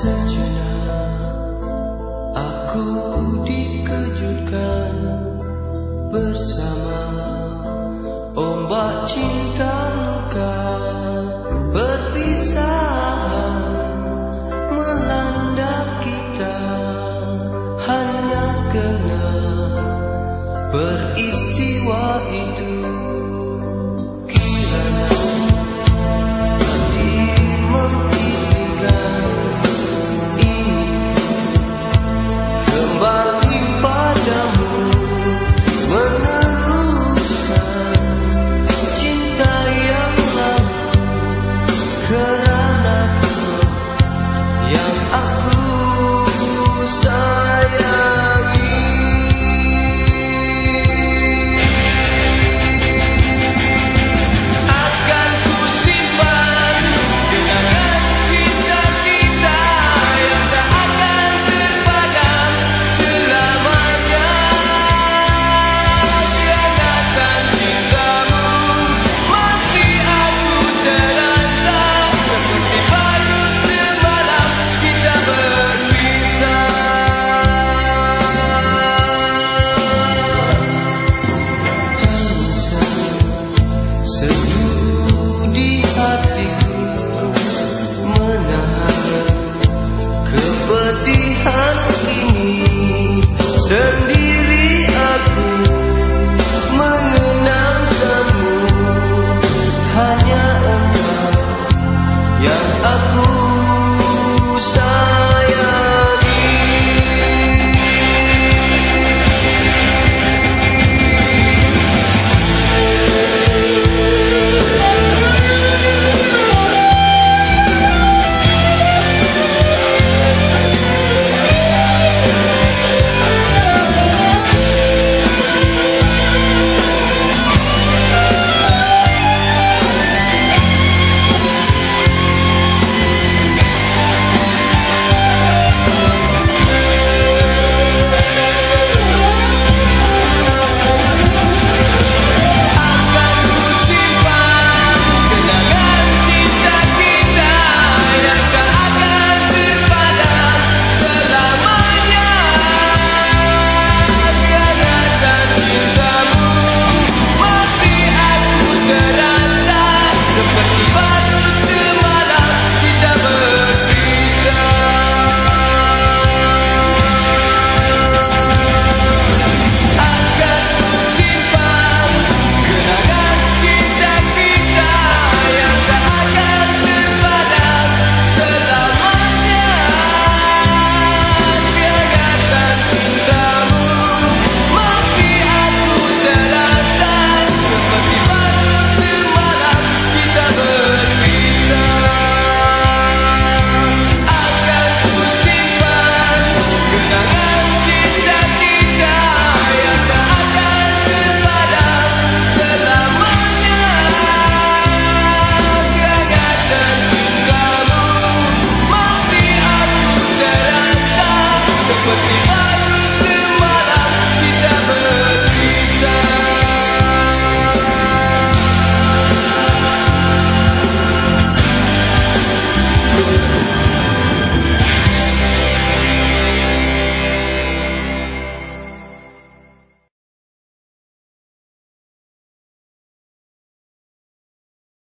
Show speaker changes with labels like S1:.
S1: سجنا آخو گا برسا چینتا مکا بسا ملا کرنا بر